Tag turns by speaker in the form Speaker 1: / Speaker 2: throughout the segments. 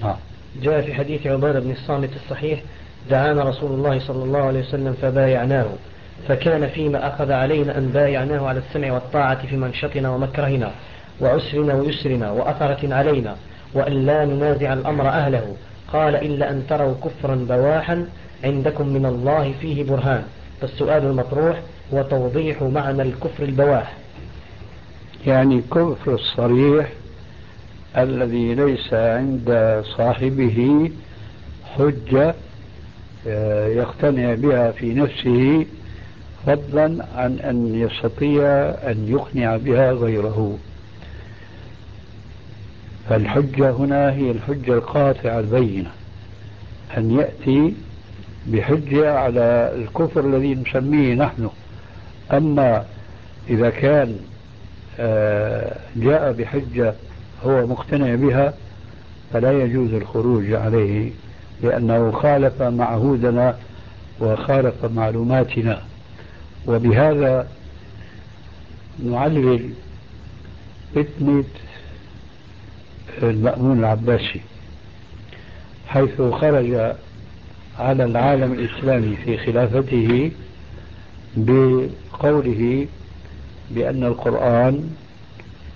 Speaker 1: نعم.
Speaker 2: جاء في حديث عبادة بن الصامت الصحيح دعانا رسول الله صلى الله عليه وسلم فبايعناه فكان فيما أخذ علينا أن بايعناه على السمع والطاعة في منشطنا ومكرهنا وعسرنا ويسرنا وأثرة علينا وأن لا ننازع الأمر أهله قال إلا أن تروا كفرا بواحا عندكم من الله فيه برهان فالسؤال المطروح هو توضيح معنى الكفر البواح.
Speaker 1: يعني كفر الصريح الذي ليس عند صاحبه حجة آه، يقتنع بها في نفسه فضلا عن أن يستطيع أن يقنع بها غيره. فالحجة هنا هي الحجة القاطعة البينة أن يأتي بحجة على الكفر الذي نسميه نحن. أما إذا كان آه، جاء بحجة هو مقتنع بها فلا يجوز الخروج عليه لأنه خالف معهودنا وخالف معلوماتنا. وبهذا نعلل فتنة المأمون العباسي حيث خرج على العالم الإسلامي في خلافته بقوله بأن القرآن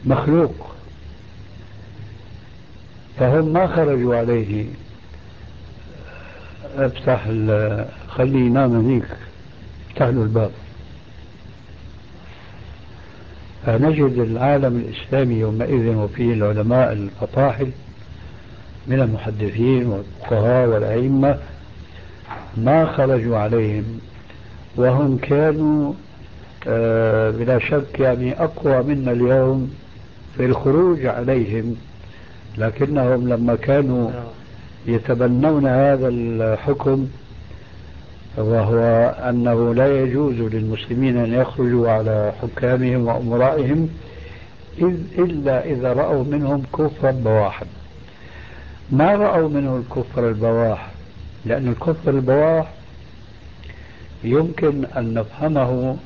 Speaker 1: مخلوق. فهم ما خرجوا عليه. افتح خليه ينام هنيك افتح له الباب. فنجد العالم الإسلامي يومئذ وفيه العلماء الفطاحل من المحدثين والفقهاء والأئمة ما خرجوا عليهم وهم كانوا آه، بلا شك يعني أقوى منا اليوم في الخروج عليهم. لكنهم لما كانوا يتبنون هذا الحكم وهو أنه لا يجوز للمسلمين أن يخرجوا على حكامهم وأمرائهم إلا إذا رأوا منهم كفرا بواحا. ما رأوا منه الكفر البواح؟ لأن الكفر البواح يمكن أن نفهمه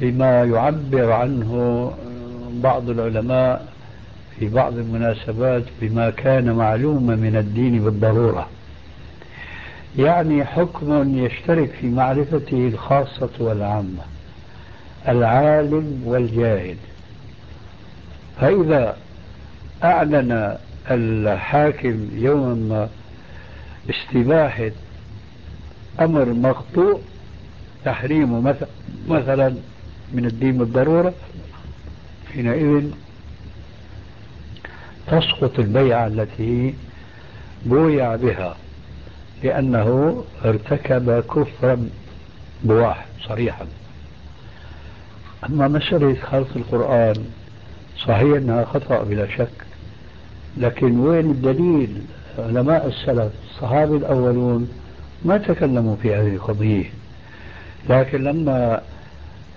Speaker 1: بما يعبر عنه بعض العلماء في بعض المناسبات بما كان معلوما من الدين بالضرورة. يعني حكم يشترك في معرفته الخاصة والعامة العالم والجاهل. فإذا أعلن الحاكم يوما ما استباحة أمر مقطوع تحريمه مثلا من الدين بالضرورة حينئذ تسقط البيعة التي بويع بها لأنه ارتكب كفرا بواح صريحا. أما مسألة خلق القرآن صحيح أنها خطأ بلا شك لكن وين الدليل؟ علماء السلف الصحابة الأولون ما تكلموا في هذه القضية. لكن لما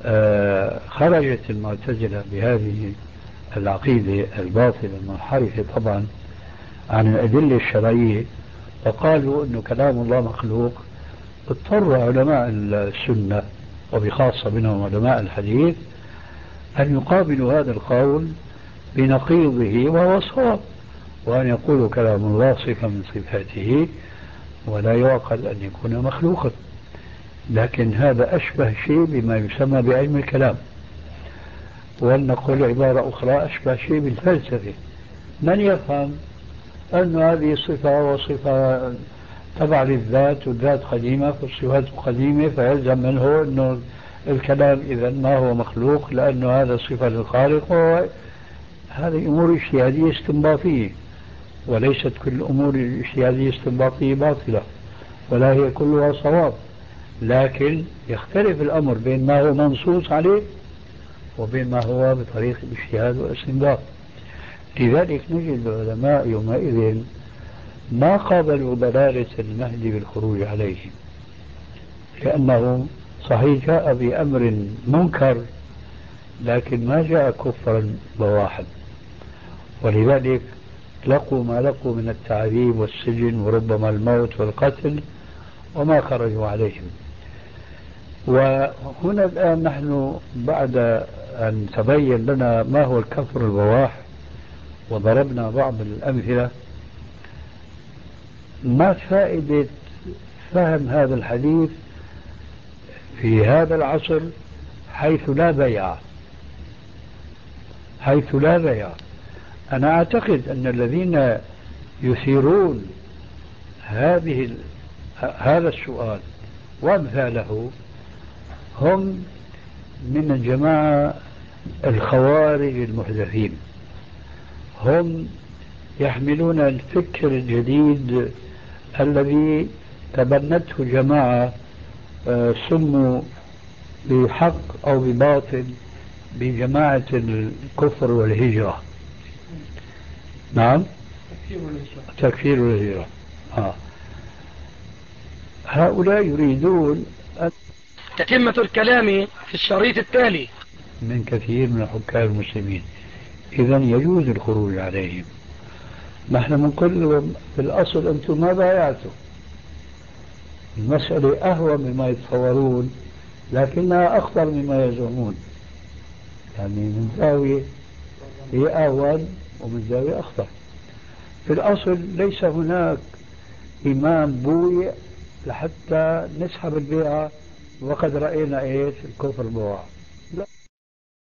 Speaker 1: آه، خرجت المعتزلة بهذه العقيدة الباطلة المنحرفة طبعا عن الأدلة الشرعية وقالوا أنه كلام الله مخلوق. اضطر علماء السنة وبخاصة منهم علماء الحديث أن يقابلوا هذا القول بنقيضه وهو صواب وأن يقولوا كلام الله صفة من صفاته ولا يعقل أن يكون مخلوقا. لكن هذا أشبه شيء بما يسمى بعلم الكلام. ولنقول عبارة أخرى أشبه شيء بالفلسفة. من يفهم أن هذه صفة وصفة تبع للذات والذات قديمة فالصفات قديمة فيلزم منه أنه الكلام إذا ما هو مخلوق لأنه هذا صفة للخالق هذه أمور اجتهادية استنباطية. وليست كل الأمور الاجتهادية الاستنباطية باطلة ولا هي كلها صواب. لكن يختلف الأمر بين ما هو منصوص عليه وبين ما هو بطريق الاجتهاد والاستنباط. لذلك نجد العلماء يومئذ ما قابلوا ضلالة المهدي بالخروج عليه لأنه صحيح جاء بأمر منكر لكن ما جاء كفرا بواحد. ولذلك لقوا ما لقوا من التعذيب والسجن وربما الموت والقتل وما خرجوا عليهم. وهنا الآن نحن بعد أن تبين لنا ما هو الكفر البواح وضربنا بعض الأمثلة ما فائدة فهم هذا الحديث في هذا العصر حيث لا بيع؟ حيث لا بيع. أنا أعتقد أن الذين يثيرون هذه هذا السؤال وأمثاله هم من الجماعة الخوارج المحدثين. هم يحملون الفكر الجديد الذي تبنته جماعة آه، سموا بحق أو بباطل بجماعة الكفر والهجرة. نعم؟ تكفير والهجرة آه. هؤلاء يريدون أن
Speaker 3: تتمة الكلام في الشريط التالي.
Speaker 1: من كثير من حكام المسلمين. إذا يجوز الخروج عليهم. نحن بنقول في الأصل أنتم ما بايعتوا. المسألة أهون مما يتصورون لكنها أخطر مما يزعمون. يعني من زاوية هي أهون ومن زاوية أخطر. في الأصل ليس هناك إمام بويع لحتى نسحب البيعة وقد رأينا إيش؟ الكفر بواع